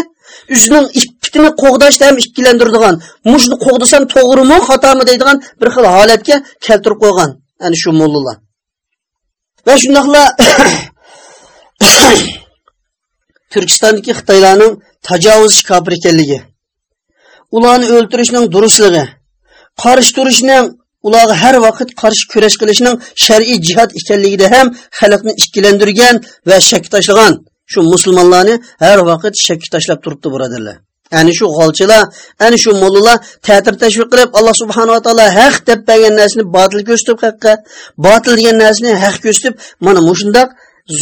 o'zining ippitini qo'g'dashda ham ikkilantiradigan mushni qo'g'dasam to'g'rimi xatomi deydigan bir xil holatga keltirib qo'ygan ana shu mo'llalar va shundoqla (coughs) turkistondagi xitoylarning tajovuz kofir ekanligi ularni o'ltirishning durustligi qarshi turishning ularga har vaqt qarshi kurash qilishning shar'iy jihod ekanligida ham xalqni ikkilandirgan va shak tashlagan. Shu musulmonlarni har vaqt shakka tashlab turibdi birodarlar. Ana shu g'olchilar ani shu mo'llalar ta'tir tashviq qilib alloh subhanava taolo haq deb bergan narsani botil ko'rsatib haqqa botil degan narsani haq ko'rsatib mana mushundoq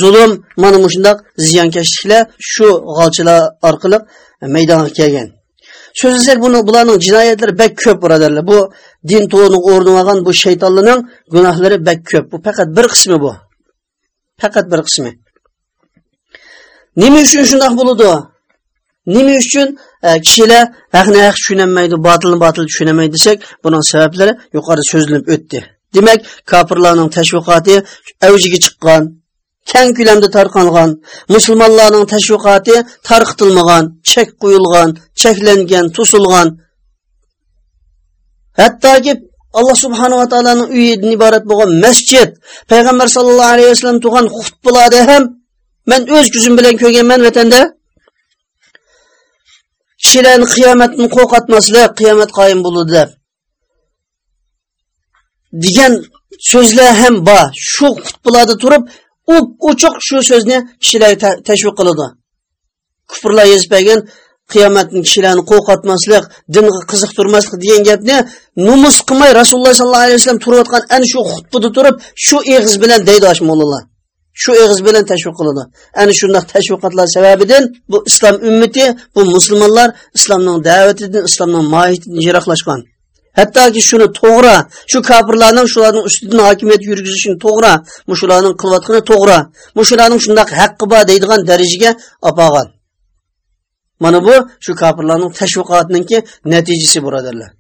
zulm mana mushundoq ziyonkashliklar shu g'olchilar orqali maydonga kelgan. So'zlasak bunu bularning jinoyatlari bak ko'p birodarlar bu din to'g'rini o'rnib olgan bu shaytonlarning gunohlari bak ko'p bu faqat bir qismi bu. Faqat bir qismi nima uchun shunday bo'ladi nima uchun e, kishilar haqni haq tushunolmaydi botilni botil tushunolmaydi desak buning sabablari yuqorida so'zlanib o'tdi demak kofirlarning tashviqoti avjiga chiqqan keng ko'lamda tarqalgan musulmonlarning tashviqoti tarqitilmagan chek qo'yilgan cheklangan to'silgan hattoki alloh subhanava taoloning uyidan iborat bo'lgan masjid payg'ambar sallallohu alayhi vasallam tug'an xutbalarda ham man o'z ko'zim bilan ko'rganman vatanda. Kishilarni qiyomatni qo'rqatmaslik qiyomat qoyim bo'ladi. Deb degan so'zlar ham bor. Shu xutbalarda turib u ochiq shu so'zni kishilar tashviq qiladi. Kufrlar yozib bergan qiyomatni kishilarni qo'rqotmaslik dinga qiziqtirmaslik degan gapni numus qilmay rasululloh sollallohu alayhi vasallam turayotgan ana shu xutbada turib shu eg'iz bilan deydi mo'llalar shu eg'iz bilan tashviq qiladi. Ana shundoq tashviqotlar sababidan bu islom ummati bu musulmonlar islomning da'vatidan islomning mohiyatidan yiroqlashgan hattoki shuni to'g'ri shu kofirlarning shularning ustidan hokimiyat yurgizishini to'g'ri mushularning qilayotgani to'g'ri mushularning shundoq haqqi bor deydigan darajaga olib olgan mana bu shu kofirlarning tashviqotiniki natijasi birodarlar.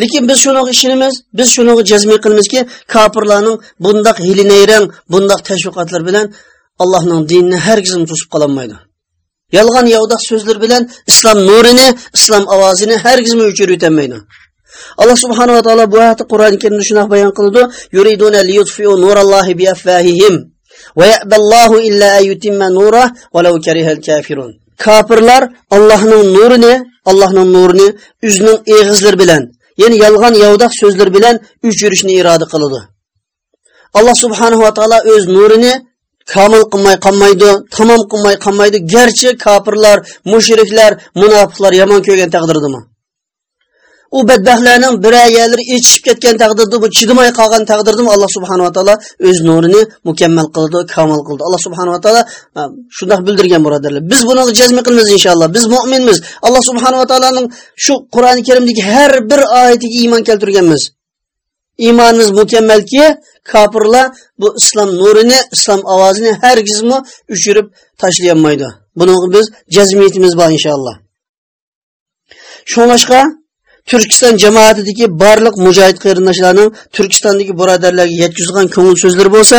Lekin biz shuni ishonamiz biz shuni jazmiy qilamizki kofirlarning bundoq hilinayrang bundoq tashviqotlar bilan allohning dinini hargiz to'sib qololmaydi. Yolg'on yovdoq so'zlar bilan islom nurini islom ovozini hargiz o'chirib o'tolmaydi alloh subhanava taolo bu oyatni qur'oni karimda shunaqa bayon qildi yuriduna liyutfiu nurallohi biafvahihim va ya'ballohu illa ayutimma nurah walau karihal kafirun kofirlar allohning nurini allohning nurini üzünün eg'izlari bilan ya'ni yolg'on sözler so'zlar bilan yürüyüşünü iroda qiladi alloh subhanahu va öz o'z nurini kılmay qilmay qolmaydi kılmay qilmay qolmaydi garchi kofirlar mushriklar yaman yomon takdırdı mı? U badbaxtlarning birayalari echishib ketgan taqdirda bu chidamay qolgan taqdirdami alloh subhanava taolo o'z nurini mukammal qildi kamol qildi. Alloh subhanava taolo shundoq bildirgan birodarlar biz buni jazmi qilamiz inshaalloh. Biz mo'minmiz alloh subhanava taoloning shu qur'oni karimdagi har bir oyatiga iymon keltirganmiz. Iymonimiz mukammalki kofirlar bu islom nurini islom ovozini hargizmi o'chirib tashlayolmaydi buni biz jazmiyatimiz bor inshaalloh. Shunlashqa turkiston jamoatidagi barliq mujohid qarindoshlarning Turkistondagi birodarlarga yetkazgan ko'ngil so'zlari bo'lsa,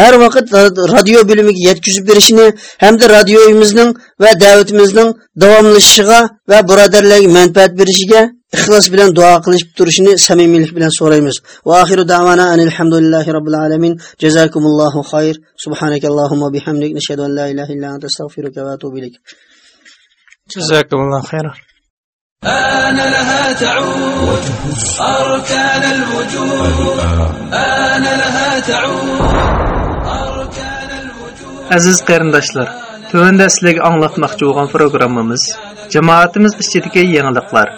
har vaqt radio bo'limiga yetkazib berishini hamda radioyimizning va da'vatimizning davomlashishiga va birodarlarga manfaat berishiga ixlos bilan duo qilishib turishini samimiylik bilan so'raymiz. Va oxiru da'vana alhamdulillahi robbil alamin. Jazakumullohu xayr. Subhanakallohumma bihamdik nashhadu an la ilaha illa anta astag'firuka va atubu ilayk. Jazakumullohu xayr. آن لها تعود أركان الوجود آن لها تعود أركان الوجود Aziz qarindoshlar, tövəndə sizlərə anlatmaqçı olan proqramımız cemaatimiz içindəki yeniliklər.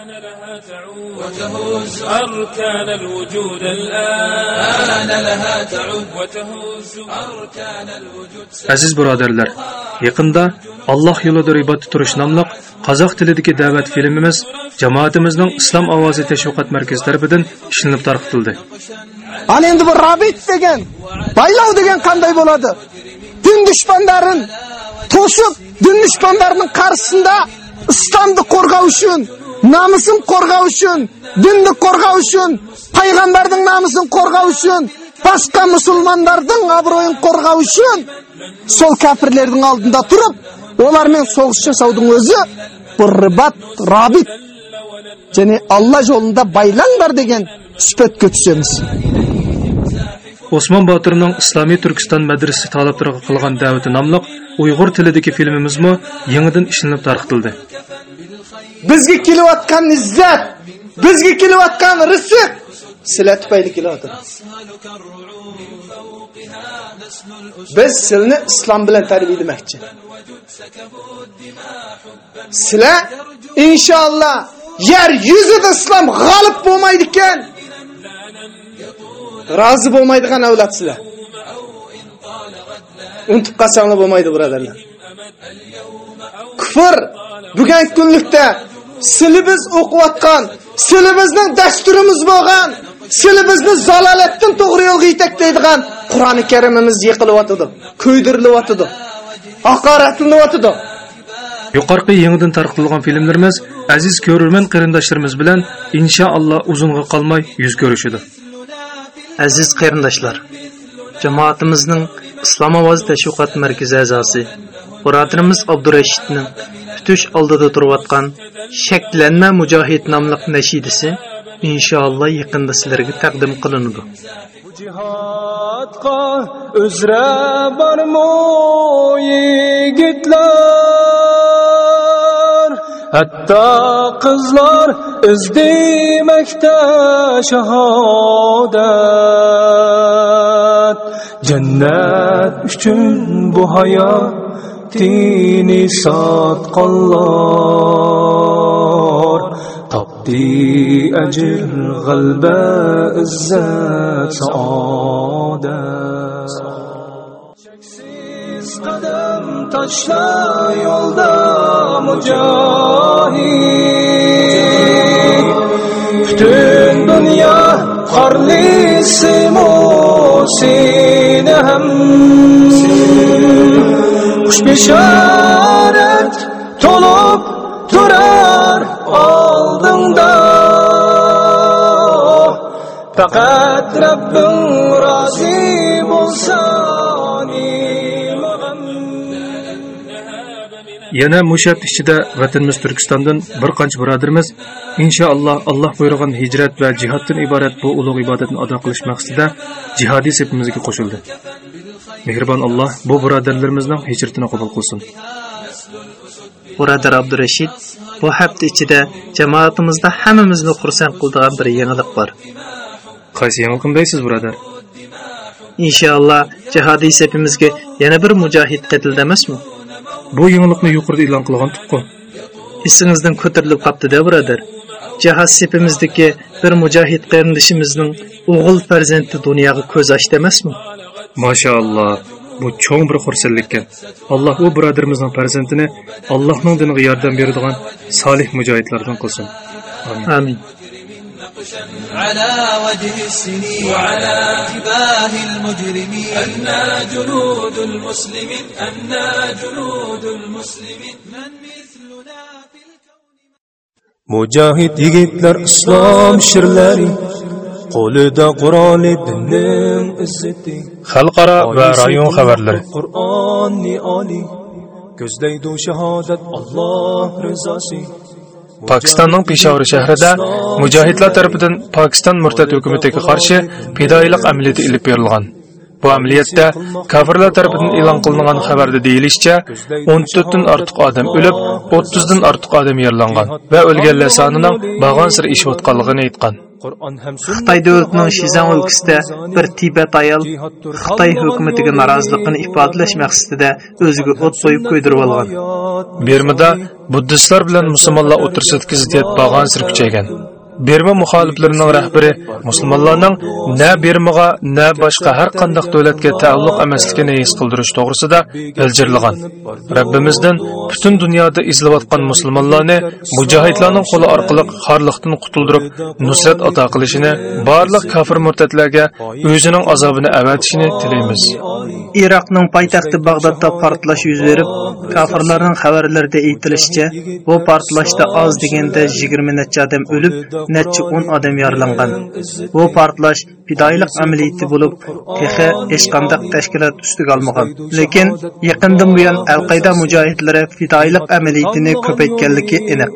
وتهز أركان الوجود الآن لها تعود وتهز أركان الوجود Aziz birodarlar, yaqinda Alloh yo'lida ibodat turish nomli qozoq tilidagi da'vat filmimiz jamoatimizning Islom ovozi tashviqot markazi tarafidan ishlanib tarqatildi. Ana endi bu rabit degan, baylov degan qanday bo'ladi? Din dushmanlarin to'sib, din dushmanlarining qarshisida ұстамды қорғау үшін намысын қорғау үшін дінді қорғау үшін пайғамбардың намысын қорғау үшін басқа мұсылмандардың абыройын қорғау үшін сол кәпірлердің алдында тұрып олармен соғыс жасаудың өзі бұл рыбат рабит және алла жолында байлаңдар деген сүпетке түсеміз Osman Baturning Islomiy Turkiston madrasasi talablariga qilgan da'vati nomli Uyg'ur tilidagi filmimizmi yangidan ishlanib tarqatildi. Bizga kelayotgan izzat, bizga kelayotgan rizq sizlar tufayli kelyapti. Biz sizlarni islom bilan tarbiyalamoqchi. Sizlar inshaalloh yer yuzida islom g'olib bo'lmaydi ekan. Rozi bo'lmaydigan avlodsizlar. Unutib qolsanglar bo'lmaydi, birodarlar. Kufr bugungi kunlikda silimiz o'qiyotgan, silimizning dasturimiz bo'lgan, silimizni zalolatdan to'g'ri yo'lga yetaklaydigan Qur'oni Karimimiz yiqilyotidi, ko'ydirilyotidi, haqoratlanayotidi. Yuqorqi yangidan tarqatilgan filmlarimiz aziz ko'rurman qarindoshlarimiz bilan inshaalloh uzunga qolmay yuz ko'rishidi. Aziz qarindoshlar, jamoatimizning Islom ovozi tashviqot markazi a'zosi Birodarimiz Abdurashidning tutish oldida turayotgan Shaklanma mujohid nomli nashidasi inshaalloh yaqinda sizlarga taqdim qilinadi. Cihatqa uzra barmo yigitlar? Hatta kızlar izlemekte şehadet Cennet üçün bu hayatini satqanlar Tapdi ecir galbe izzet saadet Çeksiz taşla yolda mücahit. Bütün dünya harlisi musine hem Kuş bişaret tolup durar aldında Fakat Rabbim razı Yana mushat ichida vatanimiz Turkistondan bir qancha birodarimiz inshaalloh Alloh buyurgan hijrat va jihoddan iborat bu ulug' ibodatni ado qilish maqsadida jihodiy sepimizga qo'shildi. Mehribon Alloh bu birodarlarimizning hijratini qabul qilsin. Birodar Abdurashid bu hafta ichida jamoatimizda hammamizni xursand qiladigan bir yangilik bor. Qaysi yangilikni deysiz, birodar? Inshaalloh jihodiy sepimizga yana bir mujohid emasmi? Bu yangilikni yuqorida e'lon qilgan tuqqu. Esingizdan ko'tarilib qopti-da, birodar. Jihod sepimizdagi bir mujohid qarindishimizning o'g'il farzandi dunyoga ko'z ochdi emasmi? Mashallah. Bu cho'ng bir xursandlikkan. Alloh u birodarimizning farzandini Allohning diniga yordam beradigan solih mujohidlardan qilsin. Amin. Amin. على وجه السنين وعلى تباه المجرمين. أنا جنود المسلمين أنا جنود المسلمين. من مثلنا في الكون مجاهد يقتلر إسلام شرلاري قول دا قرآن دنم إزتي. خلقرا خبر آية خبرلر قرآن نعالي كزديد شهادت الله رزاسي. Pokistonning Peshawar shahrida mujohidlar tomonidan Pokiston murtad hukumatiga qarshi fidoilik amaliyoti ilib berilgan. Bu amaliyotda kafirlar tomonidan e'lon qilingan xabarda deyilishicha 14 dan ortiq odam o'lib, 30 dan ortiq odam yaralangan va o'lganlar sonining bag'on sir ishayotganligini aytgan. Қытай дөлтінің шизан өлкісті бір тибет аял Қытай өкіметігі наразылығын ипадылеш мәқсісті де өзігі от сойып көйдіріп алған. Бермі буддистер буддистар білін мұсымалла отырсыз кізі деп баған сіркі Berma muxoliflarining rahbari musulmonlarning na Bermaga na boshqa har qanday davlatga taalluq emasligini his qildirish to'g'risida iljirlagan. Rabbimizdan butun dunyoda izlayotgan musulmonlarni mujohidlarning qo'li orqali xorliqdan qutuldirib, nusrat ato qilishini, barliq kofir murtatlarga o'zining azobini avatishini tilaymiz. Iroqning poytaxti Bag'dodda portlash yuz berib, kofirlarning xabarlarida aytilishicha, bu portlashda oz deganda 20 necha odam o'lib, necha 10 odam yaralangan. Bu portlash fidoyilik amaliyoti bo'lib, texi hech qanday tashkilot ustiga olmagan. Lekin yaqindan buyon Al-Qoida mujohidlari fidoyilik amaliyotini ko'paytganligi aniq.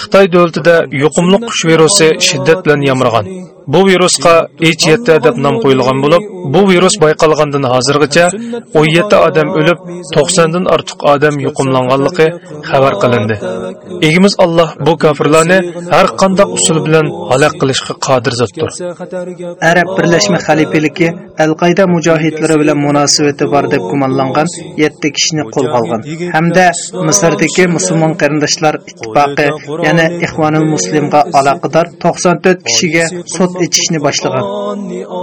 Xitoy davlatida yuqumli qush virusi shiddat bilan yamragan. Bu virusga H7 deb nom qo'yilgan bo'lib, bu virus bayqalgandan hozirgacha 17 odam o'lib, 90 dan ortiq odam yuqumlanganligi xabar qilindi. Egimiz Alloh bu kofirlarni har qanday usul bilan halok qilishga qodir zotdir. Arab Birlashma Xalifaligi Al-Qoida mujohidlari bilan munosabati bor deb gumonlangan 7 kishini qo'lga olgan hamda Misrdagi musulmon qarindoshlar ittifoqi, ya'ni Ixvanul Muslimga aloqador 94 kishiga sud ichishni boshlagan.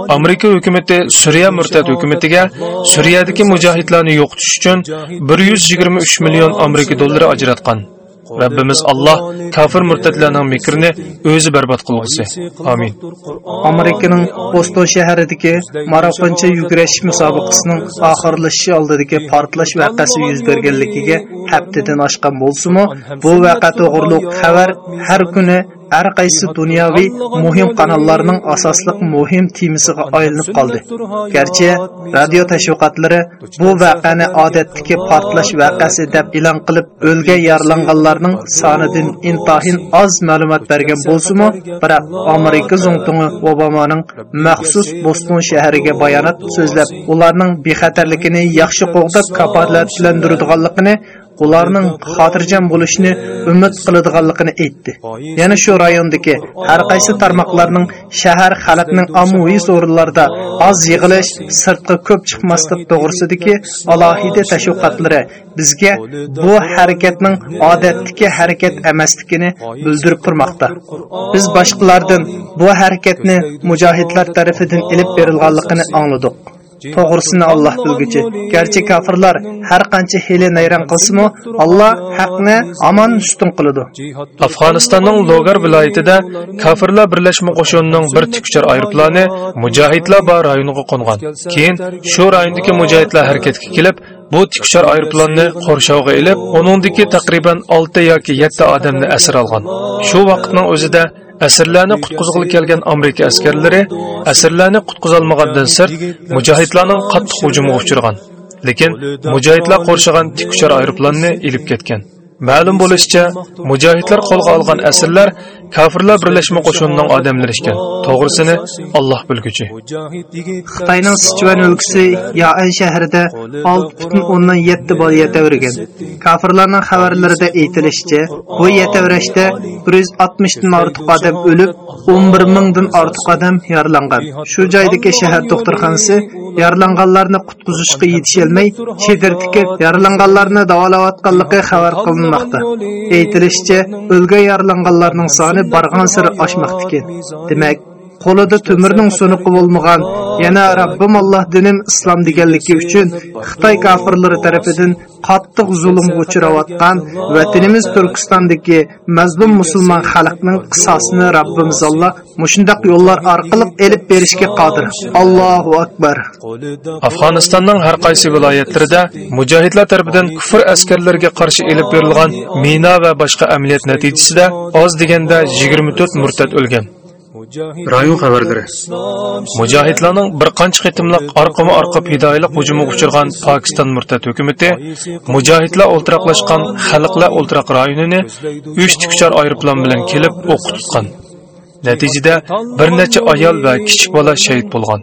Amerika hukumatı Suriya murtad hukumatiga Suriyadagi mujohidlarni yo'qotish uchun 123 million Amerika dollari ajratgan. Rabbimiz Allah kafir murtadlarning mikrini o'zi barbod qilg'isi. Amin. Amerikaning Boston shahridagi marafoncha yugurish musobaqasining oxirlashishi oldidagi portlash voqeasi yuz berganligiga haftadan oshgan bo'lsa-mu, bu voqea to'g'riliq xabar har kuni har qaysi dunyoviy muhim kanallarning asosli muhim temasiga aylanib qoldi. Garchi radio tashviqotlari bu voqeani odatdagi portlash voqeasi deb e'lon qilib, o'lgan yaralanganlarning sonidan intahin oz ma'lumot bergan bo'lsa-mu, biroq Amerika zongtoni Obamaning maxsus Boston shahriga bayonot so'zlab, ularning bexatarligini yaxshi qo'g'dab kafolatlantiradiganligini ularning xotirjam bo'lishini umid qiladiganligini aytdi. Yana shu rayondagi har qaysi tarmoqlarning shahar xalqning ommaviy o'rinlarda oz yig'ilish, sirtqa ko'p chiqmaslik to'g'risidagi alohida tashviqotlari bizga bu harakatning odatdagi harakat emasligini bildirib turmoqda. Biz boshqalardan bu harakatni mujohidlar tomonidan ilib berilganligini angladik. To'g'risini Alloh bilguchi. Garchi kofirlar har qancha hiyla nayron qilsa-mu, Alloh haqni omon ustun qiladi. Afg'onistonning Logar viloyatida kofirlar birlashma qo'shinining bir tikuchar aeroplani mujohidlar bor rayoniga qo'ngan. Keyin shu rayondagi mujohidlar harakatga kelib, bu tikuchar aeroplanni qo'rshovga ilib, uningdagi taqriban 6 yoki 7 odamni asir olgan. Shu vaqtning o'zida asirlarni qutquzğılı kelgan Amerika askarlari asirlarni qutqizolmagandan sirt mujohidlarning qattiq hujumiga uchragan. Lekin mujohidlar qo'rshagan uçar aeroplanni ilib ketgan. Ma'lum bo'lishicha, mujohidlar qo'lga olgan asirlar kofirlar birlashma qo'shinining odamlari ekan. To'g'risini Alloh bilguchi. Xitoyning Sichuan o'lkasi yoan shahrida 6.7 bola yetavergan. Kofirlarning xabarlarida aytilishicha, bu yetaverishda 160 oltmishdan ortiq odam o'lib, 11 mingdan ortiq odam yaralangan. Shu joydagi shahar doktorxonasi yaralanganlarni qutqizishga yetisholmay, chedirtiki yaralanganlarni davolayotganligi xabar qilinmoqda. Aytilishicha, o'lgan yaralanganlarning soni qiyomat bargan sir oshmoqdiki demak qo'lida tumirning sunuqi bo'lmagan yana Rabbim Alloh dinim islom deganligi uchun Xitoy kofirlari tomonidan qattiq zulmga uchrayotgan vatanimiz Turkistondagi mazlum musulmon xalqning qisosini Rabbimiz Alloh mushundoq yo'llar orqali elib berishga qodir. Allohu akbar. Afg'onistonning har qaysi viloyatlarida mujohidlar tomonidan kufr askarlariga qarshi elib berilgan mina va boshqa amaliyot natijasida oz deganda 24 murtad o'lgan. Rayon xabarlari. Mujohidlarning bir qancha qitimliq orqama orqa fidoyilik hujumiga uchirgan Pokiston murtad hukumati mujohidlar o'ltiraqlashgan xalqlar o'ltiraq rayonini 3 tikuchar aeroplan bilan kelib o'q tutgan. Natijada bir necha ayol va kichik bola shahid bo'lgan.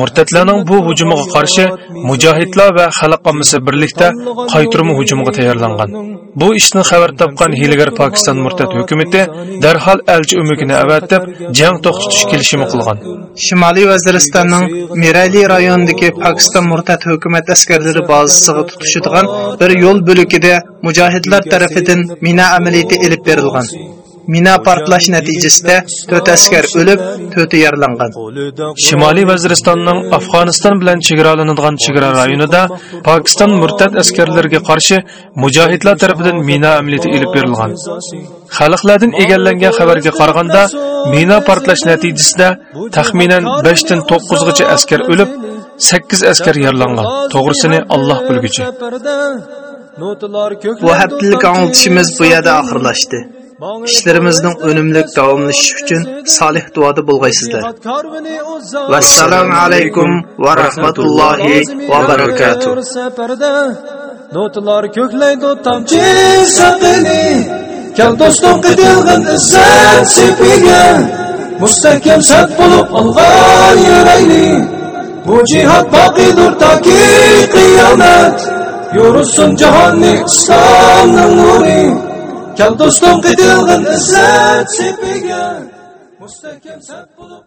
Murtadlarning bu hujumiga qarshi mujohidlar va xalq ommasi birlikda qaytirma hujumiga tayyorlangan. Bu ishni xabar topgan Hilgar Pokiston murtad hukumatı darhol elchi umugini avatib, jang to'xtatish kelishimi qilgan. Shimoliy Vaziristonning merali rayonidagi Pokiston murtad hukumat askarlari bazasiga tutishadigan bir yo'l bo'lagida mujohidlar tarafidan mina amaliyoti ilib berilgan. Mina portlash natijasida 4 askar o'lib, 4 yaralangan. Shimoliy Vaziristonning Afg'oniston bilan chegaralanadigan chegara rayonida Pokiston murtad askarlariga qarshi mujohidlar tomonidan mina amaliyoti elib berilgan. Xalqlardan egallangan xabarga qaraganda, mina portlash natijasida taxminan 5 dan 9 gacha askar o'lib, 8 askar yaralangan. To'g'risini Alloh bilguchi. Bu haftalik anglitishimiz bu yerda oxirlashdi. Ishlarimizning unumli davomlashishi uchun solih duoda bo'lg'aysizlar vassalomu alaykum va rahmatullohi va barakatuh notalar ko'klaydi tomchi saqini kel do'stim qitilg'in izzat sepiga mustahkam sat bo'lib olg'an yuraylik bu jihod boqiydir toki qiyomat yo'risin jahonni islomning nuri. Kel dostum qitilg'in izzat sepiga mustahkam sat bo'lib